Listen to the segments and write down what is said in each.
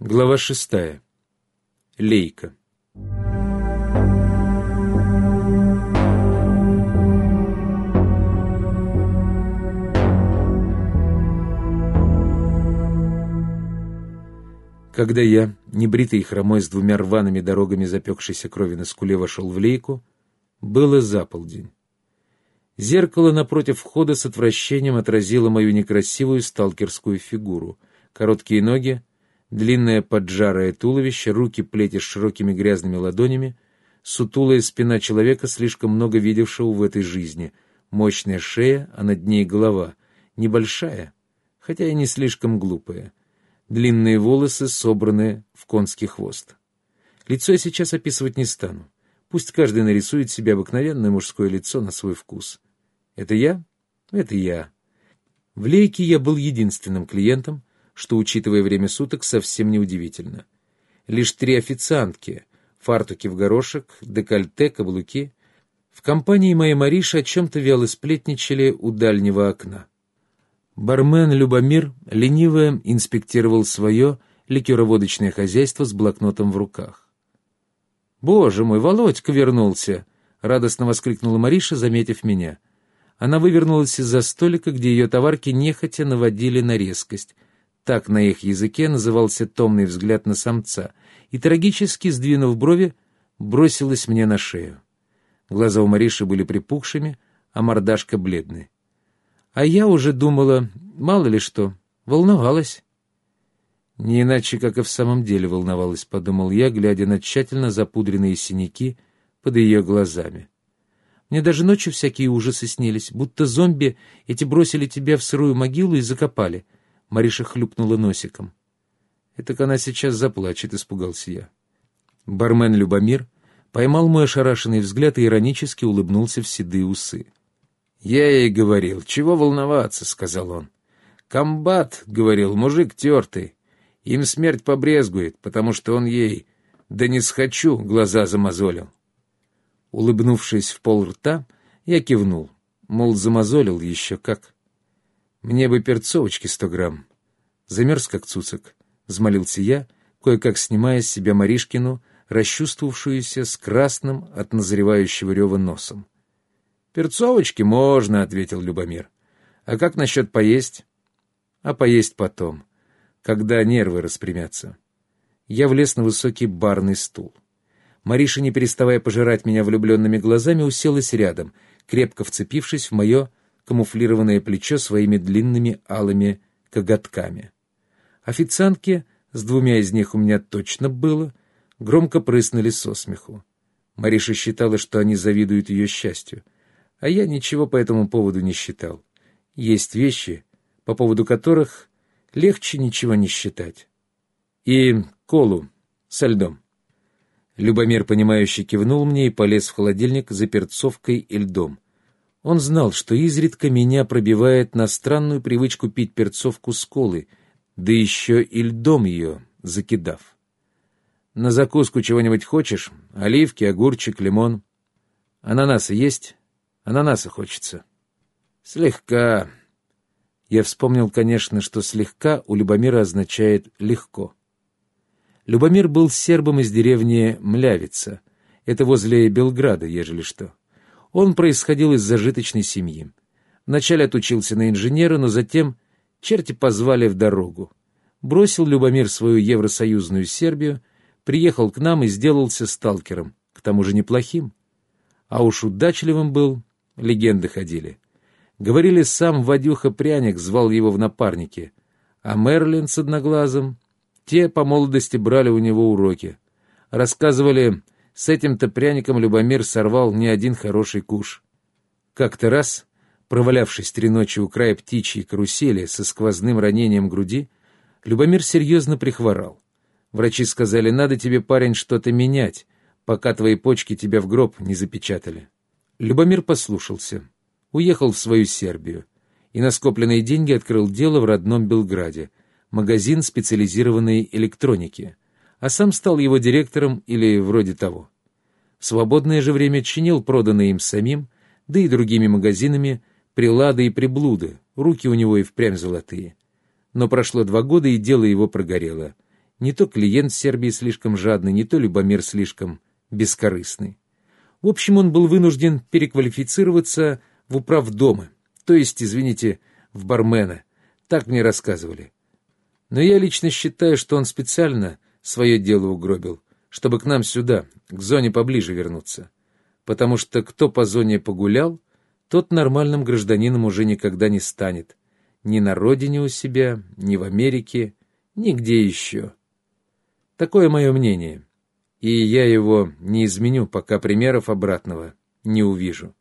Глава шестая. Лейка. Когда я, небритый и хромой с двумя рваными дорогами запекшейся крови на скуле, вошел в лейку, было заполдень. Зеркало напротив входа с отвращением отразило мою некрасивую сталкерскую фигуру. Короткие ноги, длинное поджарое туловище, руки плети с широкими грязными ладонями, сутулая спина человека, слишком много видевшего в этой жизни, мощная шея, а над ней голова, небольшая, хотя и не слишком глупая, длинные волосы, собранные в конский хвост. Лицо я сейчас описывать не стану. Пусть каждый нарисует себе обыкновенное мужское лицо на свой вкус. Это я? Это я. В лейке я был единственным клиентом, что, учитывая время суток, совсем неудивительно. Лишь три официантки, фартуки в горошек, декольте, каблуки. В компании моей Мариши о чем-то вяло сплетничали у дальнего окна. Бармен Любомир лениво инспектировал свое ликероводочное хозяйство с блокнотом в руках. «Боже мой, Володька вернулся!» — радостно воскликнула Мариша, заметив меня. Она вывернулась из-за столика, где ее товарки нехотя наводили на резкость. Так на их языке назывался томный взгляд на самца, и, трагически сдвинув брови, бросилась мне на шею. Глаза у Мариши были припухшими, а мордашка бледной. А я уже думала, мало ли что, волновалась. Не иначе, как и в самом деле волновалась, подумал я, глядя на тщательно запудренные синяки под ее глазами. Мне даже ночью всякие ужасы снились, будто зомби эти бросили тебя в сырую могилу и закопали. Мариша хлюпнула носиком. «Это она сейчас заплачет», — испугался я. Бармен Любомир поймал мой ошарашенный взгляд и иронически улыбнулся в седые усы. «Я ей говорил, чего волноваться», — сказал он. «Комбат», — говорил, — «мужик тертый. Им смерть побрезгует, потому что он ей, да не схочу, глаза замазолил». Улыбнувшись в пол рта, я кивнул, мол, замазолил еще как. «Мне бы перцовочки сто грамм». Замерз, как цуцик, — взмолился я, кое-как снимая с себя Маришкину, расчувствовавшуюся с красным от назревающего рева носом. «Перцовочки можно», — ответил Любомир. «А как насчет поесть?» «А поесть потом, когда нервы распрямятся». Я влез на высокий барный стул. Мариша, не переставая пожирать меня влюбленными глазами, уселась рядом, крепко вцепившись в мое камуфлированное плечо своими длинными алыми коготками. Официантки, с двумя из них у меня точно было, громко прыснули со смеху. Мариша считала, что они завидуют ее счастью, а я ничего по этому поводу не считал. Есть вещи, по поводу которых легче ничего не считать. И колу со льдом. Любомир, понимающе кивнул мне и полез в холодильник за перцовкой и льдом. Он знал, что изредка меня пробивает на странную привычку пить перцовку с колой, да еще и льдом ее закидав. «На закуску чего-нибудь хочешь? Оливки, огурчик, лимон. Ананасы есть? Ананаса хочется». «Слегка». Я вспомнил, конечно, что «слегка» у Любомира означает «легко». Любомир был сербом из деревни Млявица. Это возле Белграда, ежели что. Он происходил из зажиточной семьи. Вначале отучился на инженера, но затем черти позвали в дорогу. Бросил Любомир свою евросоюзную Сербию, приехал к нам и сделался сталкером, к тому же неплохим. А уж удачливым был, легенды ходили. Говорили, сам Вадюха Пряник звал его в напарники, а Мерлин с Одноглазым те по молодости брали у него уроки. Рассказывали, с этим-то пряником Любомир сорвал не один хороший куш. Как-то раз, провалявшись три ночи у края птичьей карусели со сквозным ранением груди, Любомир серьезно прихворал. Врачи сказали, надо тебе, парень, что-то менять, пока твои почки тебя в гроб не запечатали. Любомир послушался, уехал в свою Сербию и на скопленные деньги открыл дело в родном Белграде — магазин специализированной электроники, а сам стал его директором или вроде того. В свободное же время чинил проданные им самим, да и другими магазинами, прилады и приблуды, руки у него и впрямь золотые. Но прошло два года, и дело его прогорело. Не то клиент в Сербии слишком жадный, не то Любомир слишком бескорыстный. В общем, он был вынужден переквалифицироваться в управдомы, то есть, извините, в бармена. Так мне рассказывали. Но я лично считаю, что он специально свое дело угробил, чтобы к нам сюда, к зоне поближе вернуться. Потому что кто по зоне погулял, тот нормальным гражданином уже никогда не станет. Ни на родине у себя, ни в Америке, нигде еще. Такое мое мнение. И я его не изменю, пока примеров обратного не увижу.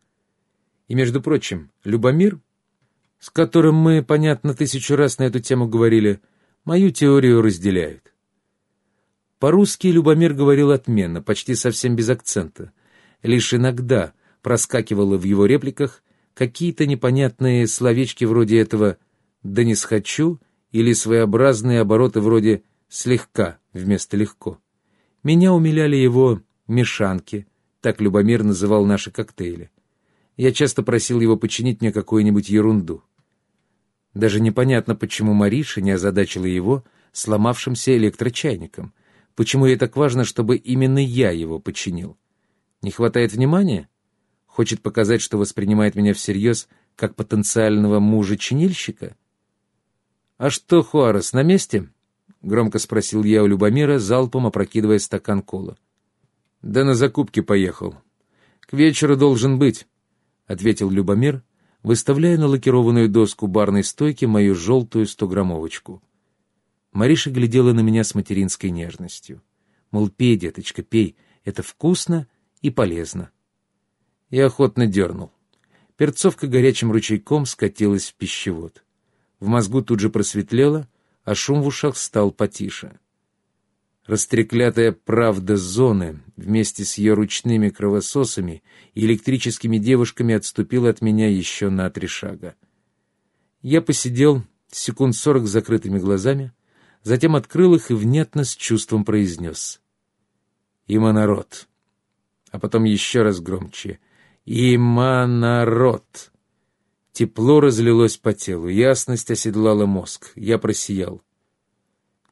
И, между прочим, Любомир, с которым мы, понятно, тысячу раз на эту тему говорили, мою теорию разделяет. По-русски Любомир говорил отменно, почти совсем без акцента. Лишь иногда проскакивало в его репликах какие-то непонятные словечки вроде этого «да не схочу» или своеобразные обороты вроде «слегка» вместо «легко». Меня умиляли его «мешанки», так Любомир называл наши коктейли. Я часто просил его починить мне какую-нибудь ерунду. Даже непонятно, почему Мариша не озадачила его сломавшимся электрочайником. Почему ей так важно, чтобы именно я его починил? Не хватает внимания? Хочет показать, что воспринимает меня всерьез как потенциального мужа-чинильщика? «А что, Хуарес, на месте?» — громко спросил я у Любомира, залпом опрокидывая стакан кола. «Да на закупки поехал. К вечеру должен быть», — ответил Любомир, выставляя на лакированную доску барной стойки мою желтую стограммовочку. Мариша глядела на меня с материнской нежностью. Мол, пей, деточка, пей, это вкусно и полезно. Я охотно дернул. Перцовка горячим ручейком скатилась в пищевод. В мозгу тут же просветлело, а шум в ушах стал потише. Растреклятая правда зоны вместе с ее ручными кровососами и электрическими девушками отступила от меня еще на три шага. Я посидел секунд сорок с закрытыми глазами, затем открыл их и внятно с чувством произнес. «Има народ!» А потом еще раз громче. «Има народ!» Тепло разлилось по телу, ясность оседлала мозг. Я просиял.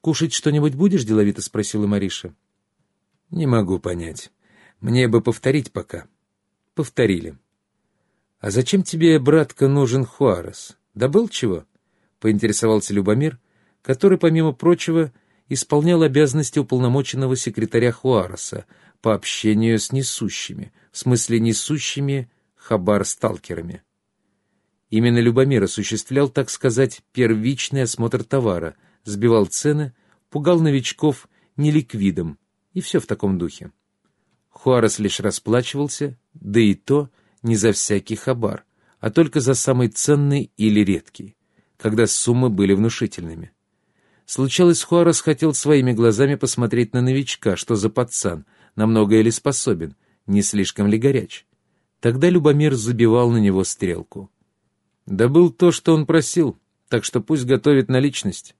«Кушать что-нибудь будешь?» — деловито спросила Мариша. «Не могу понять. Мне бы повторить пока». «Повторили». «А зачем тебе, братка, нужен Хуарес? Добыл чего?» — поинтересовался Любомир, который, помимо прочего, исполнял обязанности уполномоченного секретаря Хуареса по общению с несущими, в смысле несущими хабар-сталкерами. Именно Любомир осуществлял, так сказать, первичный осмотр товара — сбивал цены, пугал новичков неликвидом, и все в таком духе. Хуарес лишь расплачивался, да и то не за всякий хабар, а только за самый ценный или редкий, когда суммы были внушительными. Случалось, Хуарес хотел своими глазами посмотреть на новичка, что за пацан, намного или способен, не слишком ли горяч. Тогда Любомир забивал на него стрелку. Да был то, что он просил, так что пусть готовит наличность.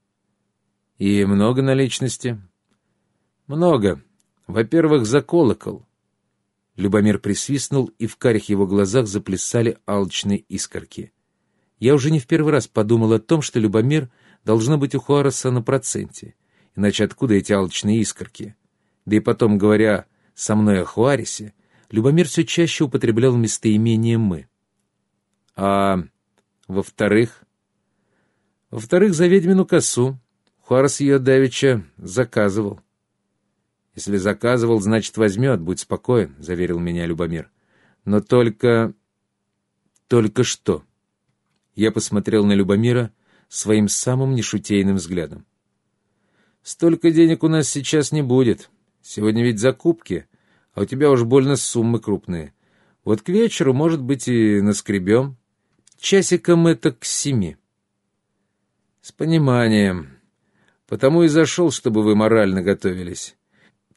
«И много наличности?» «Много. Во-первых, за колокол». Любомир присвистнул, и в карих его глазах заплясали алчные искорки. Я уже не в первый раз подумал о том, что Любомир должно быть у Хуареса на проценте. Иначе откуда эти алчные искорки? Да и потом, говоря со мной о Хуаресе, Любомир все чаще употреблял местоимение «мы». А во-вторых? Во-вторых, за ведьмину косу. Фарс ее давеча заказывал. Если заказывал, значит, возьмет, будь спокоен, — заверил меня Любомир. Но только... Только что? Я посмотрел на Любомира своим самым нешутейным взглядом. Столько денег у нас сейчас не будет. Сегодня ведь закупки, а у тебя уж больно суммы крупные. Вот к вечеру, может быть, и наскребем. Часиком это к семи. С пониманием. Потому и зашел, чтобы вы морально готовились.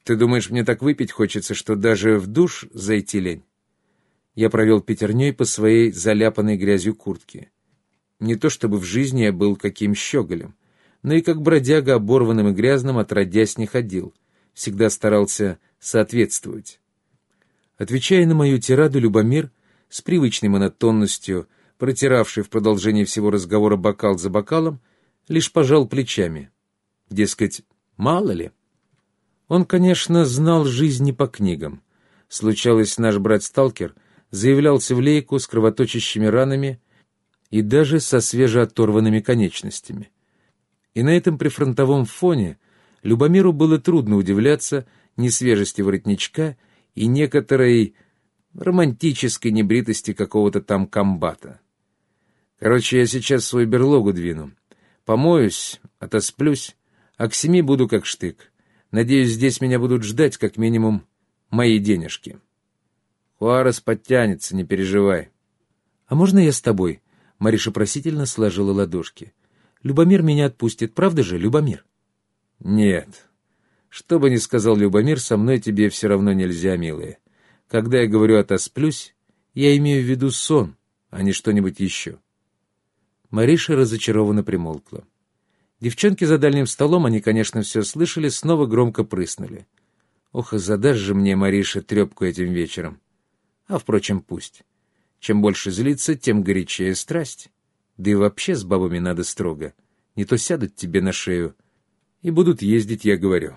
Ты думаешь, мне так выпить хочется, что даже в душ зайти лень?» Я провел пятерней по своей заляпанной грязью куртке. Не то чтобы в жизни я был каким щеголем, но и как бродяга оборванным и грязным отродясь не ходил, всегда старался соответствовать. Отвечая на мою тираду, Любомир, с привычной монотонностью, протиравший в продолжении всего разговора бокал за бокалом, лишь пожал плечами — Дескать, Мало ли. Он, конечно, знал жизнь не по книгам. Случалось, наш брат-сталкер заявлялся в лейку с кровоточащими ранами и даже со свежеоторванными конечностями. И на этом прифронтовом фоне Любомиру было трудно удивляться несвежести воротничка и некоторой романтической небритости какого-то там комбата. Короче, я сейчас свою берлогу двину. Помоюсь, отосплюсь, а к семи буду как штык. Надеюсь, здесь меня будут ждать как минимум мои денежки. Хуарес подтянется, не переживай. — А можно я с тобой? — Мариша просительно сложила ладошки. — Любомир меня отпустит, правда же, Любомир? — Нет. Что бы ни сказал Любомир, со мной тебе все равно нельзя, милая. Когда я говорю «отосплюсь», я имею в виду сон, а не что-нибудь еще. Мариша разочарованно примолкла. Девчонки за дальним столом, они, конечно, все слышали, снова громко прыснули. Ох, задашь же мне, Мариша, трепку этим вечером. А, впрочем, пусть. Чем больше злиться, тем горячее страсть. Да и вообще с бабами надо строго. Не то сядут тебе на шею и будут ездить, я говорю.